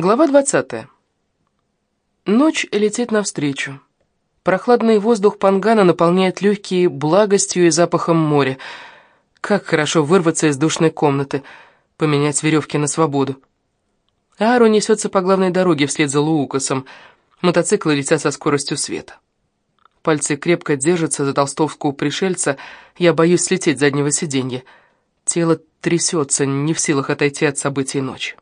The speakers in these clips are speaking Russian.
Глава 20. Ночь летит навстречу. Прохладный воздух Пангана наполняет легкие благостью и запахом моря. Как хорошо вырваться из душной комнаты, поменять веревки на свободу. Ару несется по главной дороге вслед за Луукасом. Мотоциклы летят со скоростью света. Пальцы крепко держатся за толстовку пришельца. Я боюсь слететь с заднего сиденья. Тело трясется, не в силах отойти от событий ночи.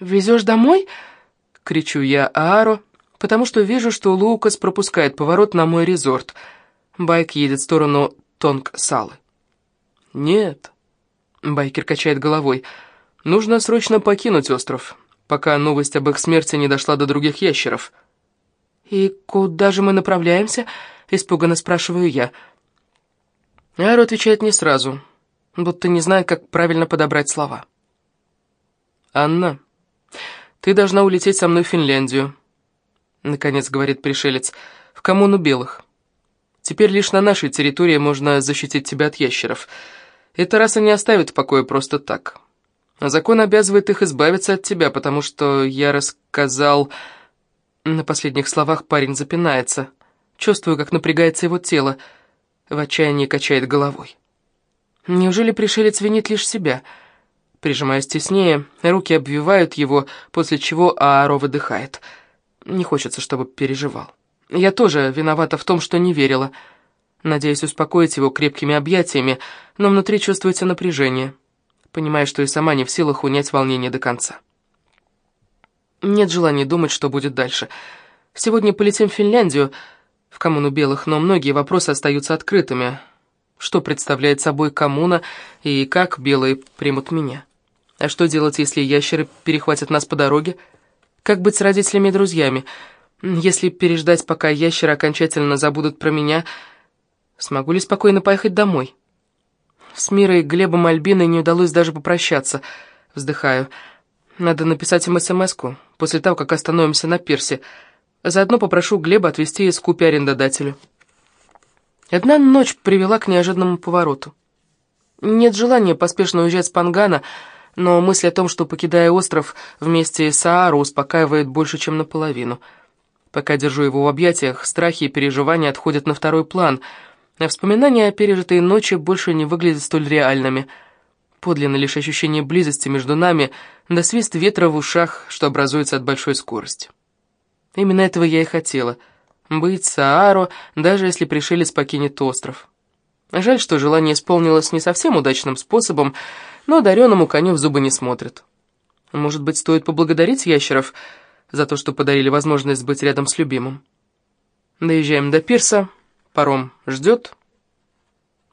«Везешь домой?» — кричу я Ааро, потому что вижу, что Лукас пропускает поворот на мой резорт. Байк едет в сторону Тонг-Салы. «Нет», — байкер качает головой, — «нужно срочно покинуть остров, пока новость об их смерти не дошла до других ящеров». «И куда же мы направляемся?» — испуганно спрашиваю я. Ааро отвечает не сразу, будто не знает, как правильно подобрать слова. «Анна», «Ты должна улететь со мной в Финляндию», — наконец говорит пришелец, — «в коммуну белых. Теперь лишь на нашей территории можно защитить тебя от ящеров. Эта раса не оставит в покое просто так. Закон обязывает их избавиться от тебя, потому что я рассказал...» На последних словах парень запинается. Чувствую, как напрягается его тело. В отчаянии качает головой. Неужели пришелец винит лишь себя?» Прижимаясь теснее, руки обвивают его, после чего Ааро выдыхает. Не хочется, чтобы переживал. Я тоже виновата в том, что не верила. Надеюсь успокоить его крепкими объятиями, но внутри чувствуется напряжение. Понимаю, что и сама не в силах унять волнение до конца. Нет желания думать, что будет дальше. Сегодня полетим в Финляндию, в коммуну белых, но многие вопросы остаются открытыми. Что представляет собой коммуна и как белые примут меня? А что делать, если ящеры перехватят нас по дороге? Как быть с родителями и друзьями? Если переждать, пока ящеры окончательно забудут про меня, смогу ли спокойно поехать домой? С Мирой, Глебом Альбиной не удалось даже попрощаться. Вздыхаю. Надо написать им смс после того, как остановимся на пирсе. Заодно попрошу Глеба отвезти Скупи арендодателю. Одна ночь привела к неожиданному повороту. Нет желания поспешно уезжать с Пангана, но мысль о том, что, покидая остров, вместе с Аару успокаивает больше, чем наполовину. Пока держу его в объятиях, страхи и переживания отходят на второй план, а вспоминания о пережитой ночи больше не выглядят столь реальными. Подлинно лишь ощущение близости между нами, да свист ветра в ушах, что образуется от большой скорости. Именно этого я и хотела — быть с Ааро, даже если пришелец покинет остров. Жаль, что желание исполнилось не совсем удачным способом, но одаренному коню в зубы не смотрят. Может быть, стоит поблагодарить ящеров за то, что подарили возможность быть рядом с любимым. Доезжаем до пирса, паром ждет.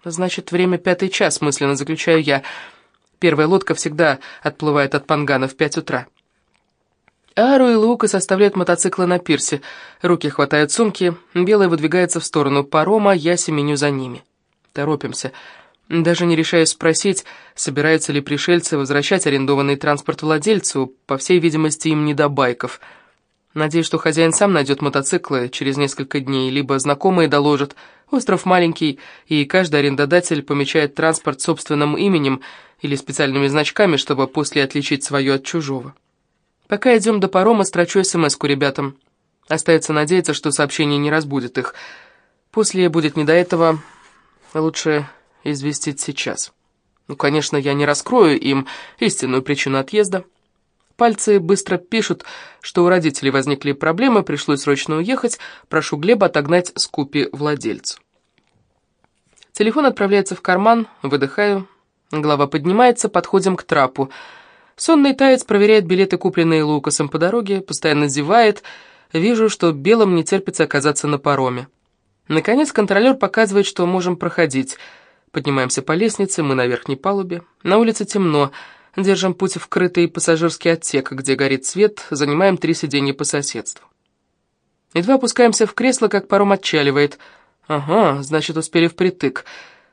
Значит, время пятый час, мысленно заключаю я. Первая лодка всегда отплывает от Пангана в пять утра. Ару и Лука составляют мотоциклы на пирсе. Руки хватают сумки, белая выдвигается в сторону парома, я семеню за ними. Торопимся. Даже не решаясь спросить, собираются ли пришельцы возвращать арендованный транспорт владельцу, по всей видимости, им не до байков. Надеюсь, что хозяин сам найдет мотоциклы через несколько дней, либо знакомые доложат. Остров маленький, и каждый арендодатель помечает транспорт собственным именем или специальными значками, чтобы после отличить свое от чужого. Пока идем до парома, строчу смс-ку ребятам. Остается надеяться, что сообщение не разбудит их. После будет не до этого, лучше известить сейчас. Ну, конечно, я не раскрою им истинную причину отъезда. Пальцы быстро пишут, что у родителей возникли проблемы, пришлось срочно уехать, прошу Глеба отогнать скупи владельцу. Телефон отправляется в карман, выдыхаю, голова поднимается, подходим к трапу. Сонный таец проверяет билеты, купленные Лукасом по дороге, постоянно зевает, вижу, что белым не терпится оказаться на пароме. Наконец контролер показывает, что можем проходить – Поднимаемся по лестнице, мы на верхней палубе. На улице темно. Держим путь в крытый пассажирский отсек, где горит свет, занимаем три сиденья по соседству. Едва опускаемся в кресло, как паром отчаливает. Ага, значит, успели впритык.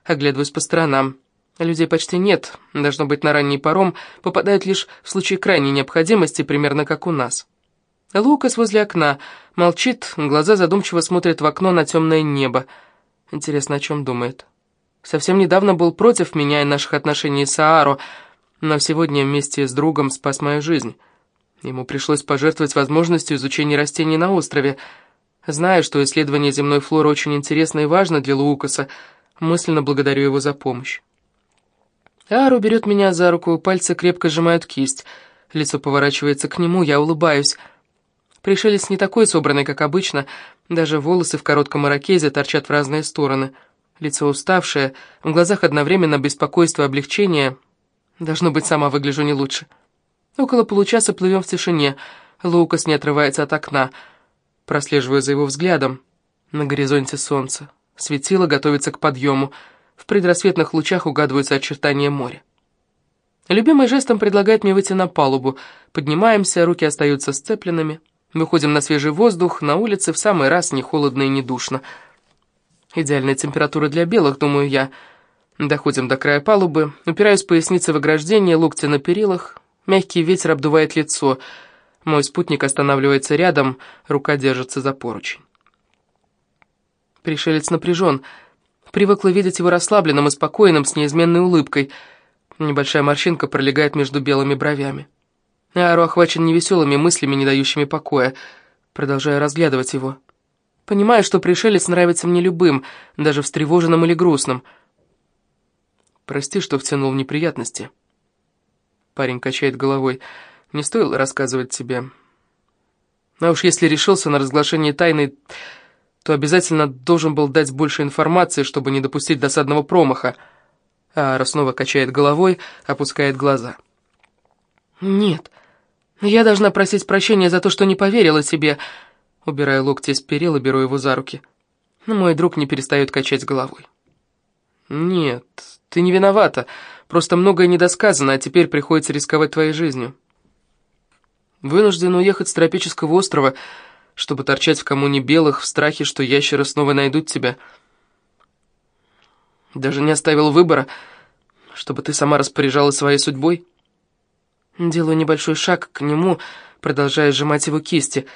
Оглядываюсь по сторонам. Людей почти нет, должно быть, на ранний паром попадают лишь в случае крайней необходимости, примерно как у нас. Лукас возле окна, молчит, глаза задумчиво смотрят в окно на темное небо. Интересно, о чем думает. Совсем недавно был против меня и наших отношений с Ааро, но сегодня вместе с другом спас мою жизнь. Ему пришлось пожертвовать возможностью изучения растений на острове. Зная, что исследование земной флоры очень интересно и важно для Лукаса, мысленно благодарю его за помощь. Ару берет меня за руку, пальцы крепко сжимают кисть. Лицо поворачивается к нему, я улыбаюсь. Пришелец не такой собранный, как обычно, даже волосы в коротком ирокезе торчат в разные стороны. Лицо уставшее, в глазах одновременно беспокойство и облегчение. Должно быть, сама выгляжу не лучше. Около получаса плывем в тишине. Лукас не отрывается от окна. Прослеживаю за его взглядом. На горизонте солнце. Светило готовится к подъему. В предрассветных лучах угадываются очертания моря. Любимый жестом предлагает мне выйти на палубу. Поднимаемся, руки остаются сцепленными. Выходим на свежий воздух, на улице в самый раз не холодно и не душно. Идеальная температура для белых, думаю я. Доходим до края палубы, упираюсь поясницей в ограждение, локти на перилах. Мягкий ветер обдувает лицо. Мой спутник останавливается рядом, рука держится за поручень. Пришелец напряжен. Привыкла видеть его расслабленным и спокойным, с неизменной улыбкой. Небольшая морщинка пролегает между белыми бровями. Ару охвачен невеселыми мыслями, не дающими покоя. Продолжаю разглядывать его. Понимаю, что пришелец нравится мне любым, даже встревоженным или грустным. Прости, что втянул в неприятности. Парень качает головой. Не стоило рассказывать тебе. А уж если решился на разглашение тайны, то обязательно должен был дать больше информации, чтобы не допустить досадного промаха. Ара снова качает головой, опускает глаза. «Нет, я должна просить прощения за то, что не поверила себе», убирая локти из перил и беру его за руки. Но мой друг не перестает качать головой. «Нет, ты не виновата, просто многое недосказано, а теперь приходится рисковать твоей жизнью. Вынужден уехать с тропического острова, чтобы торчать в коммуне белых в страхе, что ящеры снова найдут тебя. Даже не оставил выбора, чтобы ты сама распоряжалась своей судьбой». Делаю небольшой шаг к нему, продолжая сжимать его кисти,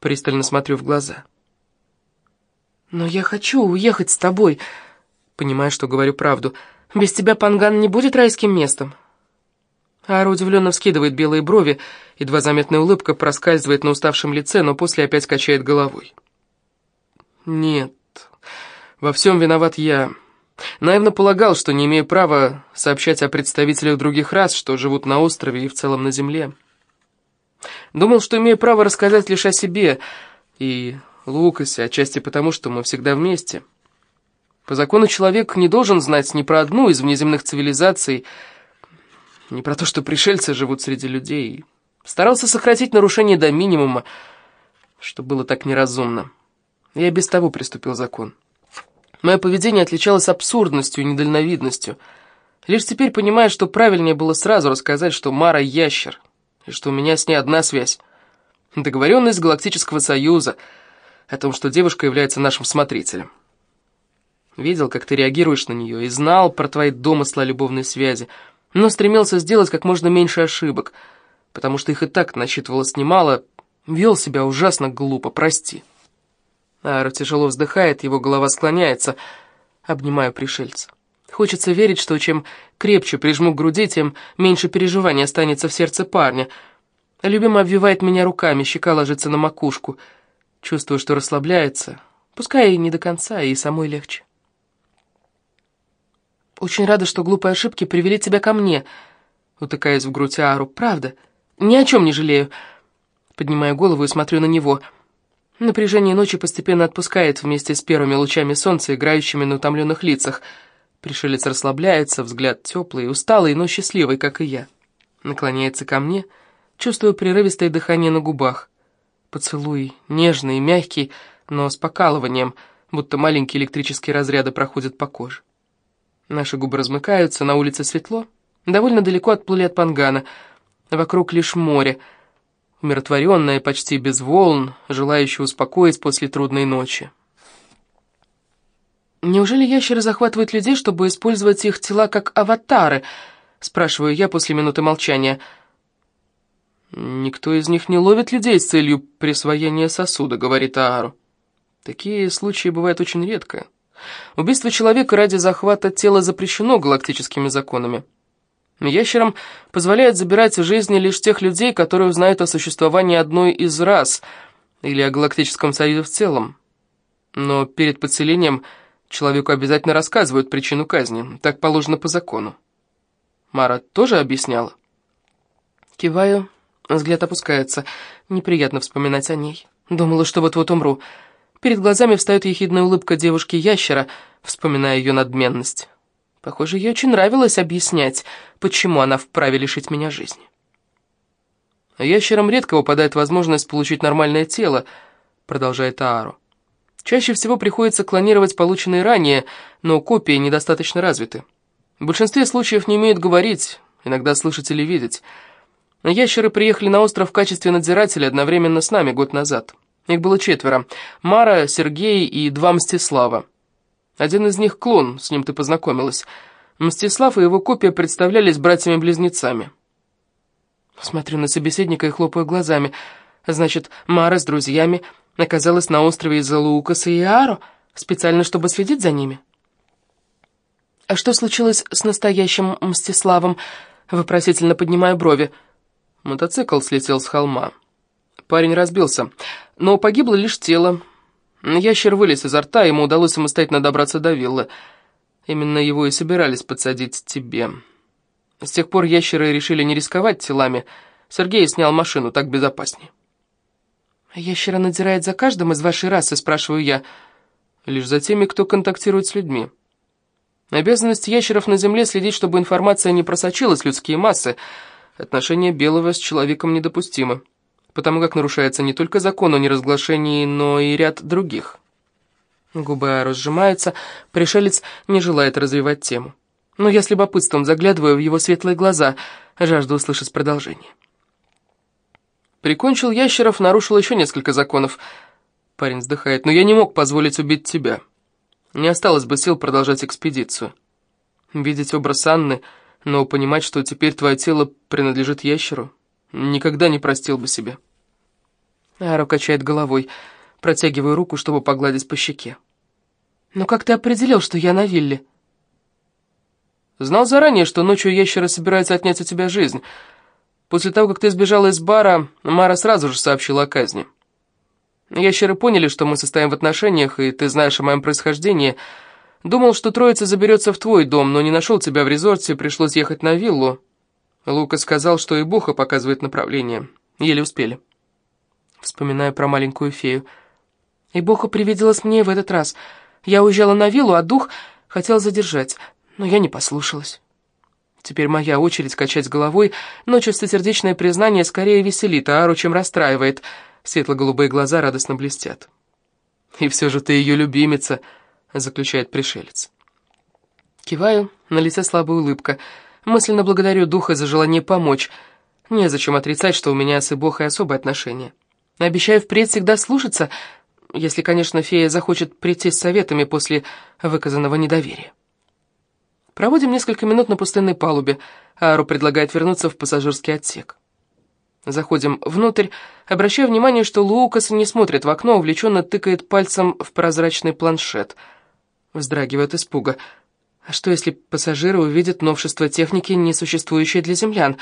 пристально смотрю в глаза. «Но я хочу уехать с тобой», понимая, что говорю правду. «Без тебя Панган не будет райским местом». Ара удивленно вскидывает белые брови, едва заметная улыбка проскальзывает на уставшем лице, но после опять качает головой. «Нет, во всем виноват я». Наивно полагал, что не имею права сообщать о представителях других рас, что живут на острове и в целом на Земле. Думал, что имею право рассказать лишь о себе и Лукасе, отчасти потому, что мы всегда вместе. По закону человек не должен знать ни про одну из внеземных цивилизаций, ни про то, что пришельцы живут среди людей. Старался сократить нарушение до минимума, что было так неразумно. Я без того приступил закон. Мое поведение отличалось абсурдностью и недальновидностью. Лишь теперь понимаю, что правильнее было сразу рассказать, что Мара — ящер, что у меня с ней одна связь. Договоренность Галактического Союза о том, что девушка является нашим смотрителем. Видел, как ты реагируешь на нее, и знал про твои домыслы о любовной связи, но стремился сделать как можно меньше ошибок, потому что их и так насчитывалось немало, вел себя ужасно глупо, прости. Ара тяжело вздыхает, его голова склоняется. Обнимаю пришельца. Хочется верить, что чем крепче прижму к груди, тем меньше переживаний останется в сердце парня. Любимый обвивает меня руками, щека ложится на макушку. Чувствую, что расслабляется. Пускай и не до конца, и самой легче. «Очень рада, что глупые ошибки привели тебя ко мне», — утыкаясь в грудь Ару. «Правда. Ни о чем не жалею». Поднимаю голову и смотрю на него — Напряжение ночи постепенно отпускает вместе с первыми лучами солнца, играющими на утомленных лицах. Пришелец расслабляется, взгляд теплый, усталый, но счастливый, как и я. Наклоняется ко мне, чувствую прерывистое дыхание на губах. Поцелуй нежный, мягкий, но с покалыванием, будто маленькие электрические разряды проходят по коже. Наши губы размыкаются, на улице светло. Довольно далеко отплыли от Пангана. Вокруг лишь море — умиротворенная, почти без волн, желающая успокоить после трудной ночи. «Неужели ящеры захватывают людей, чтобы использовать их тела как аватары?» — спрашиваю я после минуты молчания. «Никто из них не ловит людей с целью присвоения сосуда», — говорит Аару. «Такие случаи бывают очень редко. Убийство человека ради захвата тела запрещено галактическими законами. Ящерам позволяет забирать жизни лишь тех людей, которые узнают о существовании одной из рас или о Галактическом Союзе в целом. Но перед подселением человеку обязательно рассказывают причину казни, так положено по закону. Мара тоже объясняла? Киваю, взгляд опускается. Неприятно вспоминать о ней. Думала, что вот-вот умру. Перед глазами встает ехидная улыбка девушки-ящера, вспоминая ее надменность. Похоже, ей очень нравилось объяснять, почему она вправе лишить меня жизни. «Ящерам редко выпадает возможность получить нормальное тело», — продолжает Аару. «Чаще всего приходится клонировать полученные ранее, но копии недостаточно развиты. В большинстве случаев не умеют говорить, иногда слышать или видеть. Ящеры приехали на остров в качестве надзирателя одновременно с нами год назад. Их было четверо. Мара, Сергей и два Мстислава. Один из них клон, с ним ты познакомилась. Мстислав и его копия представлялись братьями-близнецами. Смотрю на собеседника и хлопаю глазами. Значит, Мара с друзьями оказалась на острове из-за Лукаса и Аро, специально чтобы следить за ними. «А что случилось с настоящим Мстиславом?» Вопросительно поднимая брови. Мотоцикл слетел с холма. Парень разбился, но погибло лишь тело. Ящер вылез изо рта, ему удалось самостоятельно добраться до виллы. Именно его и собирались подсадить тебе. С тех пор ящеры решили не рисковать телами. Сергей снял машину, так безопаснее. «Ящера надзирает за каждым из вашей расы?» – спрашиваю я. «Лишь за теми, кто контактирует с людьми». Обязанность ящеров на Земле следить, чтобы информация не просочилась в людские массы. Отношение белого с человеком недопустимо, потому как нарушается не только закон о неразглашении, но и ряд других. Губы разжимаются, пришелец не желает развивать тему. Но я с любопытством заглядываю в его светлые глаза, жажду услышать продолжение. Прикончил ящеров, нарушил еще несколько законов. Парень вздыхает, но я не мог позволить убить тебя. Не осталось бы сил продолжать экспедицию. Видеть образ Анны, но понимать, что теперь твое тело принадлежит ящеру, никогда не простил бы себе. Аро качает головой, протягиваю руку, чтобы погладить по щеке. «Но как ты определил, что я на вилле?» «Знал заранее, что ночью ящера собирается отнять у тебя жизнь. После того, как ты сбежала из бара, Мара сразу же сообщила о казни». Ящеры поняли, что мы состоим в отношениях, и ты знаешь о моем происхождении. Думал, что троица заберется в твой дом, но не нашел тебя в резорте, пришлось ехать на виллу. Лука сказал, что и Буха показывает направление. Еле успели. Вспоминаю про маленькую фею. И Буха привиделась мне в этот раз. Я уезжала на виллу, а дух хотел задержать, но я не послушалась. Теперь моя очередь качать головой, но чистосердечное признание скорее веселит Ару, чем расстраивает — Светло-голубые глаза радостно блестят. «И все же ты ее любимица», — заключает пришелец. Киваю, на лице слабая улыбка. Мысленно благодарю духа за желание помочь. Незачем отрицать, что у меня с Ибохой особые отношения. Обещаю впредь всегда слушаться, если, конечно, фея захочет прийти с советами после выказанного недоверия. Проводим несколько минут на пустынной палубе. Ару предлагает вернуться в пассажирский отсек. Заходим внутрь, обращая внимание, что Лукас не смотрит в окно, увлеченно тыкает пальцем в прозрачный планшет. Вздрагивает испуга. А что, если пассажиры увидят новшество техники, не существующее для землян?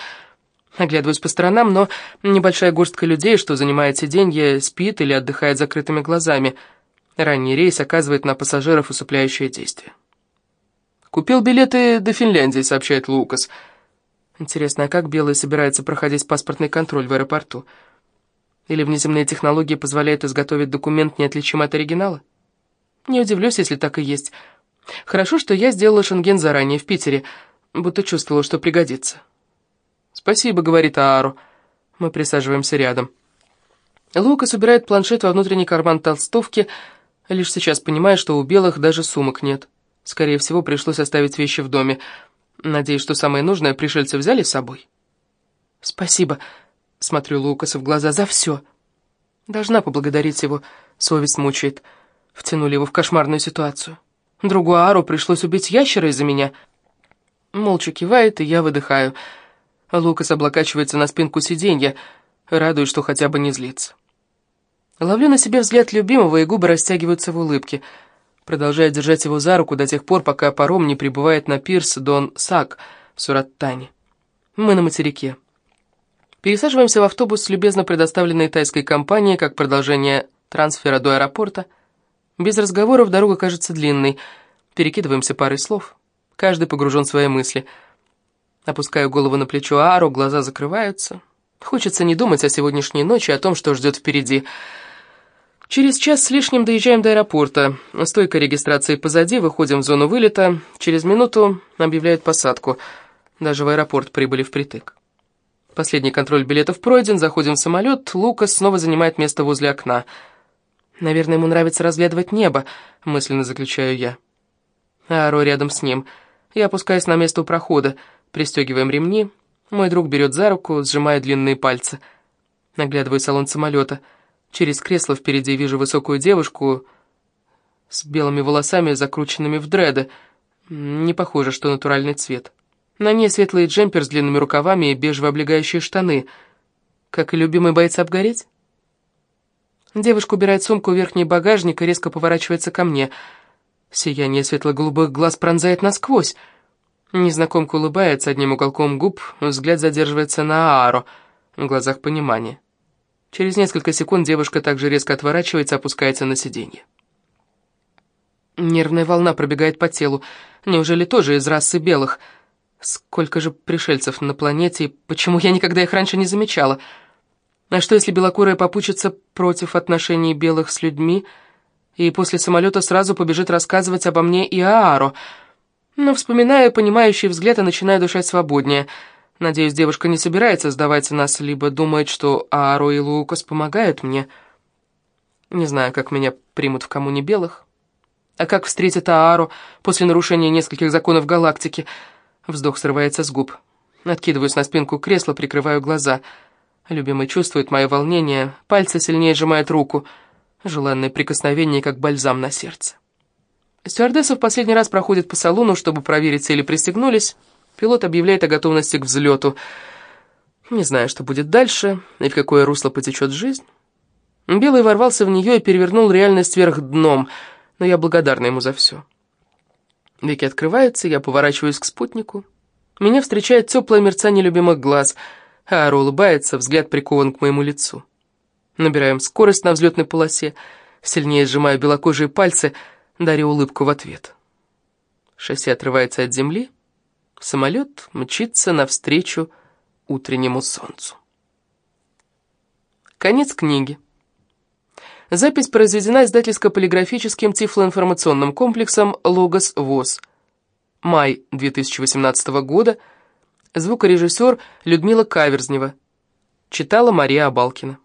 Оглядываюсь по сторонам, но небольшая горстка людей, что занимает сиденье, спит или отдыхает закрытыми глазами. Ранний рейс оказывает на пассажиров усыпляющее действие. «Купил билеты до Финляндии», — сообщает Лукас. Интересно, а как белые собираются проходить паспортный контроль в аэропорту? Или внеземные технологии позволяют изготовить документ неотличим от оригинала? Не удивлюсь, если так и есть. Хорошо, что я сделала шенген заранее в Питере, будто чувствовала, что пригодится. «Спасибо», — говорит Аару. Мы присаживаемся рядом. Лукас убирает планшет во внутренний карман толстовки, лишь сейчас понимая, что у белых даже сумок нет. Скорее всего, пришлось оставить вещи в доме. Надеюсь, что самое нужное пришельцы взяли с собой. Спасибо, смотрю Лукаса в глаза, за все. Должна поблагодарить его, совесть мучает. Втянули его в кошмарную ситуацию. Другу Ару пришлось убить ящера из-за меня. Молча кивает, и я выдыхаю. Лукас облокачивается на спинку сиденья, радуясь, что хотя бы не злится. Ловлю на себе взгляд любимого, и губы растягиваются в улыбке — продолжая держать его за руку до тех пор, пока паром не прибывает на пирс Дон Сак в Сураттане. Мы на материке. Пересаживаемся в автобус, любезно предоставленный тайской компанией, как продолжение трансфера до аэропорта. Без разговоров дорога кажется длинной. Перекидываемся парой слов. Каждый погружен в свои мысли. Опускаю голову на плечо Ару, глаза закрываются. Хочется не думать о сегодняшней ночи, о том, что ждет впереди. Через час с лишним доезжаем до аэропорта. Стойка регистрации позади, выходим в зону вылета. Через минуту объявляют посадку. Даже в аэропорт прибыли впритык. Последний контроль билетов пройден, заходим в самолет, Лукас снова занимает место возле окна. «Наверное, ему нравится разглядывать небо», — мысленно заключаю я. Аро рядом с ним. Я опускаюсь на место у прохода, пристегиваем ремни. Мой друг берет за руку, сжимая длинные пальцы. Наглядываю салон самолета. Через кресло впереди вижу высокую девушку с белыми волосами, закрученными в дреды. Не похоже, что натуральный цвет. На ней светлый джемпер с длинными рукавами и бежево облегающие штаны. Как и любимый боец обгореть? Девушка убирает сумку в верхний багажник и резко поворачивается ко мне. Сияние светло-голубых глаз пронзает насквозь. Незнакомка улыбается одним уголком губ, взгляд задерживается на Ааро, в глазах понимание. Через несколько секунд девушка также резко отворачивается, опускается на сиденье. Нервная волна пробегает по телу. Неужели тоже из расы белых? Сколько же пришельцев на планете, и почему я никогда их раньше не замечала? А что, если белокурая попучится против отношений белых с людьми, и после самолета сразу побежит рассказывать обо мне и Ааро? Но, вспоминая понимающий взгляд, и начинаю дышать свободнее. Надеюсь, девушка не собирается сдавать нас, либо думает, что Ааро и Лукас помогают мне. Не знаю, как меня примут в коммуне белых. А как встретит Ааро после нарушения нескольких законов галактики — Вздох срывается с губ. Откидываюсь на спинку кресла, прикрываю глаза. Любимый чувствует мое волнение, пальцы сильнее сжимают руку. Желанное прикосновение, как бальзам на сердце. Стюардесса в последний раз проходит по салону, чтобы проверить, цели пристегнулись. Пилот объявляет о готовности к взлету. Не знаю, что будет дальше и в какое русло потечет жизнь. Белый ворвался в нее и перевернул реальность вверх дном, но я благодарна ему за все. Веки открываются, я поворачиваюсь к спутнику. Меня встречает теплое мерцание любимых глаз. Ара улыбается, взгляд прикован к моему лицу. Набираем скорость на взлетной полосе. Сильнее сжимаю белокожие пальцы, даря улыбку в ответ. Шасси отрывается от земли. Самолет мчится навстречу утреннему солнцу. Конец книги. Запись произведена издательско-полиграфическим тифлоинформационным комплексом «Логос ВОЗ». Май 2018 года. Звукорежиссер Людмила Каверзнева. Читала Мария Абалкина.